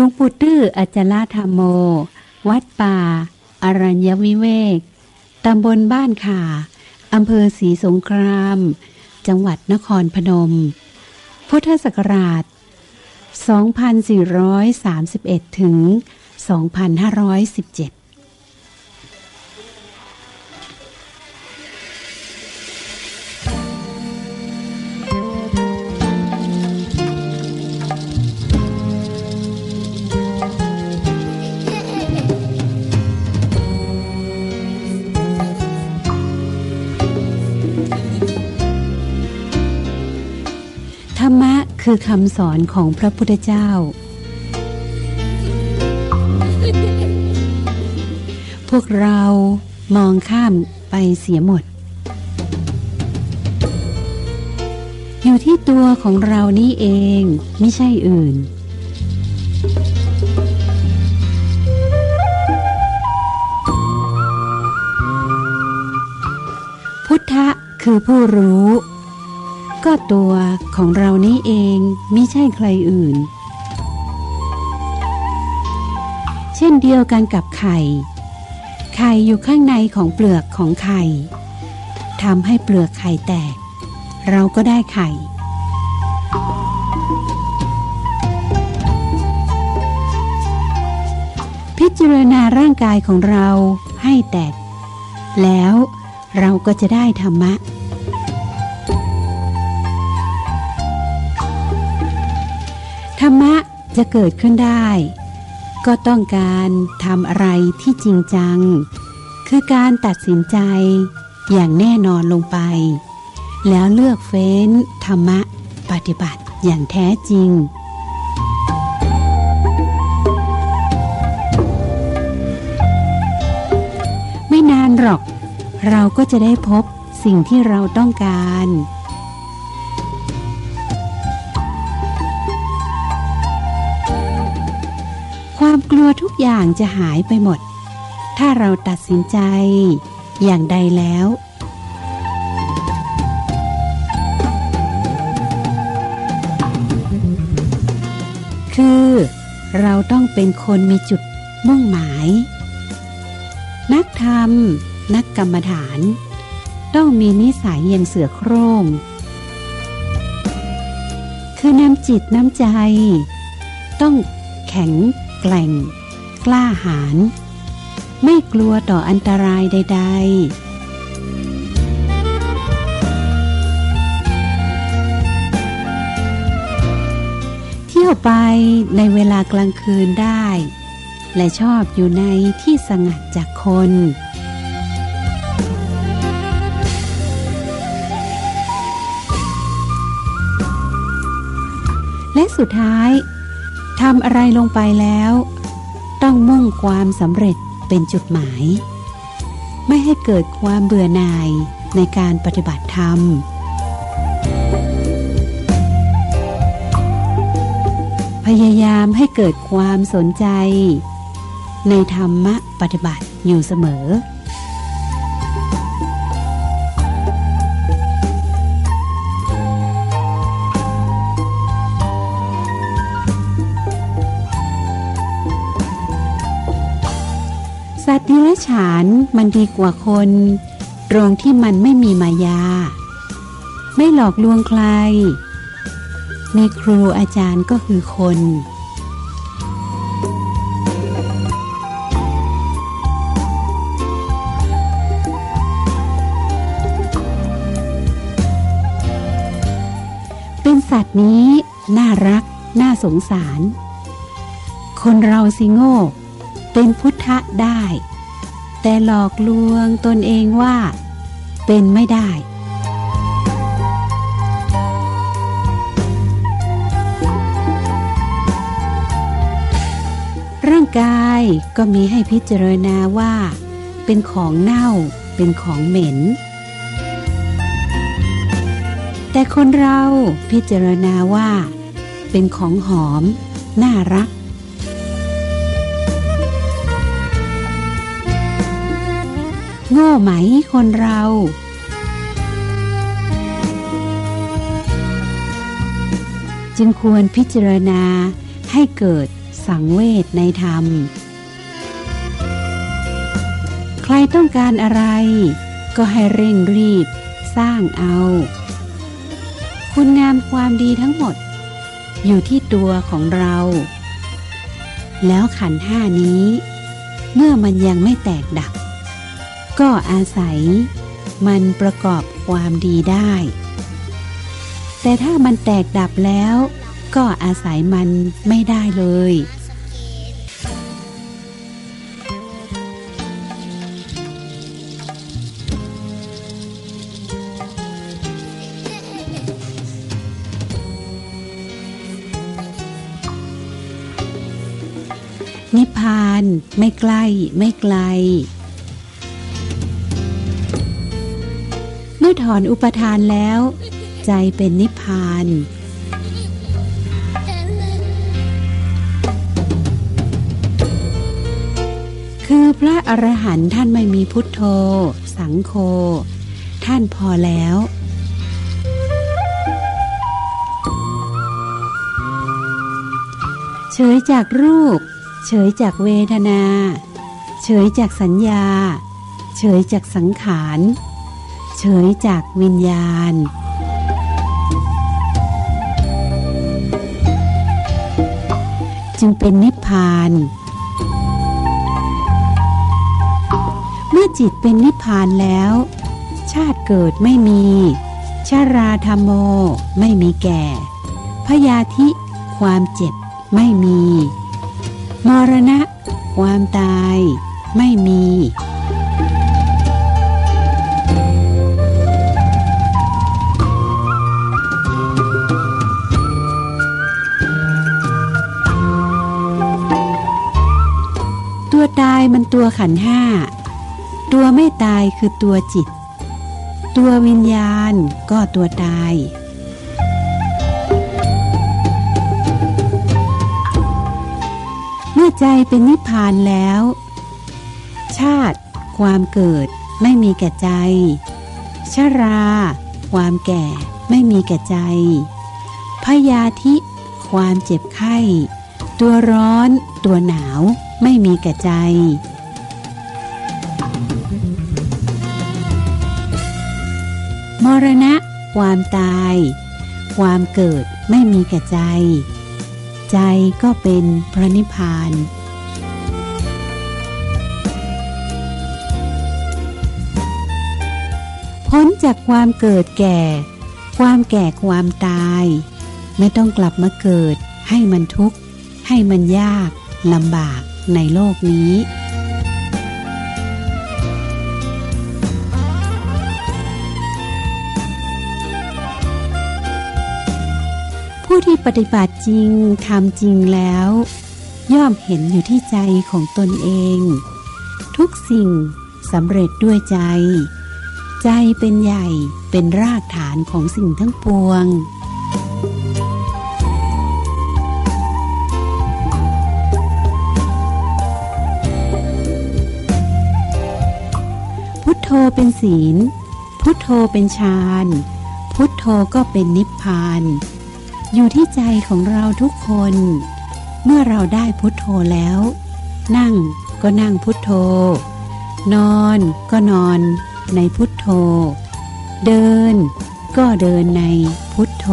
ลวงปู่ตื้ออัจลาธรรมโม วัดป่า อรัญญวิเวก ตำบลบ้านข่าอำเภอศรีสงคราม จังหวัดนครพนม พุทธศักราช 2431 ถึง 2517 คือคำสอนของพระพุทธเจ้า พวกเรามองข้ามไปเสียหมด อยู่ที่ตัวของเรานี่เองไม่ใช่อื่นพุทธะคือผู้รู้ ก็ตัวของเรานี้เองไม่ใช่ใครอื่น เช่นเดียวกันกับไข่ ไข่อยู่ข้างในของเปลือกของไข่ทำให้เปลือกไข่แตก เราก็ได้ไข่ พิจารณาร่างกายของเราให้แตก แล้วเราก็จะได้ธรรมะ รรมะจะเกิดขึ้นได้ ก็ต้องการทำอะไรที่จริงจัง คือการตัดสินใจอย่างแน่นอนลงไป แล้วเลือกเฟ้นธรรมะปฏิบัติอย่างแท้จริงไม่นานหรอก เราก็จะได้พบสิ่งที่เราต้องการ ความกลัวทุกอย่างจะหายไปหมด ถ้าเราตัดสินใจอย่างใดแล้ว คือเราต้องเป็นคนมีจุดมุ่งหมาย นักธรรม นักกรรมฐาน ต้องมีนิสัยอย่างเสือโคร่งคือน้ำจิตน้ำใจ ต้องแข็ง แกร่ง กล้าหาญไม่กลัวต่ออันตรายใดๆเที่ยวไปในเวลากลางคืนได้ และชอบอยู่ในที่สงัดจากคน และสุดท้าย ทำอะไรลงไปแล้ว ต้องมุ่งความสำเร็จเป็นจุดหมาย ไม่ให้เกิดความเบื่อหน่ายในการปฏิบัติธรรม พยายามให้เกิดความสนใจ ในธรรมะปฏิบัติอยู่เสมอ สัตว์ดิรัจฉานมันดีกว่าคน ตรงที่มันไม่มีมายา ไม่หลอกลวงใคร ในครูอาจารย์ก็คือคนเป็นสัตว์นี้น่ารัก น่าสงสาร คนเราสิโง่ เป็นพุทธะได้ แต่หลอกลวงตนเองว่า เป็นไม่ได้ ร่างกายก็มีให้พิจารณาว่า เป็นของเน่า เป็นของเหม็น แต่คนเราพิจารณาว่า เป็นของหอม น่ารัก โง่ไหมคนเรา จึงควรพิจารณาให้เกิดสังเวชในธรรม ใครต้องการอะไร ก็ให้เร่งรีบสร้างเอา คุณงามความดีทั้งหมด อยู่ที่ตัวของเรา แล้วขันห้านี้ เมื่อมันยังไม่แตกดับ ก็อาศัย มันประกอบความดีได้ แต่ถ้ามันแตกดับแล้ว ก็อาศัยมันไม่ได้เลยนิพพานไม่ใกล้ไม่ไกล มื่อถอนอุปทานแล้ว ใจเป็นนิพพาน คือพระอรหันต์ท่านไม่มีพุทโธ สังโฆ ท่านพอแล้วเฉยจากรูป เฉยจากเวทนา เฉยจากสัญญา เฉยจากสังขาร เฉยจากวิญญาณ จึงเป็นนิพพาน เมื่อจิตเป็นนิพพานแล้ว ชาติเกิดไม่มี ชาราธรรมโมไม่มีแก่ พยาธิความเจ็บไม่มี มรณะ ความตาย ไม่มี ตัวตายมันตัวขันห้า ตัวไม่ตายคือตัวจิต ตัววิญญาณก็ตัวตาย เมื่อใจเป็นนิพพานแล้ว ชาติ ความเกิดไม่มีแก่ใจ ชรา ความแก่ไม่มีแก่ใจ พยาธิ ความเจ็บไข้ ตัวร้อน ตัวหนาว ไม่มีแก่ใจ มรณะ ความตาย ความเกิดไม่มีแก่ใจ ใจก็เป็นพระนิพพานพ้นจากความเกิดแก่ ความแก่ความตาย ไม่ต้องกลับมาเกิด ให้มันทุกข์ ให้มันยากลำบาก ในโลกนี้ ผู้ที่ปฏิบัติจริงทำจริงแล้ว ย่อมเห็นอยู่ที่ใจของตนเอง ทุกสิ่งสำเร็จด้วยใจ ใจเป็นใหญ่เป็นรากฐานของสิ่งทั้งปวง เป็นศีล พุทโธเป็นฌาน พุทโธก็เป็นนิพพาน อยู่ที่ใจของเราทุกคน เมื่อเราได้พุทโธแล้ว นั่งก็นั่งพุทโธ นอนก็นอนในพุทโธ เดินก็เดินในพุทโธ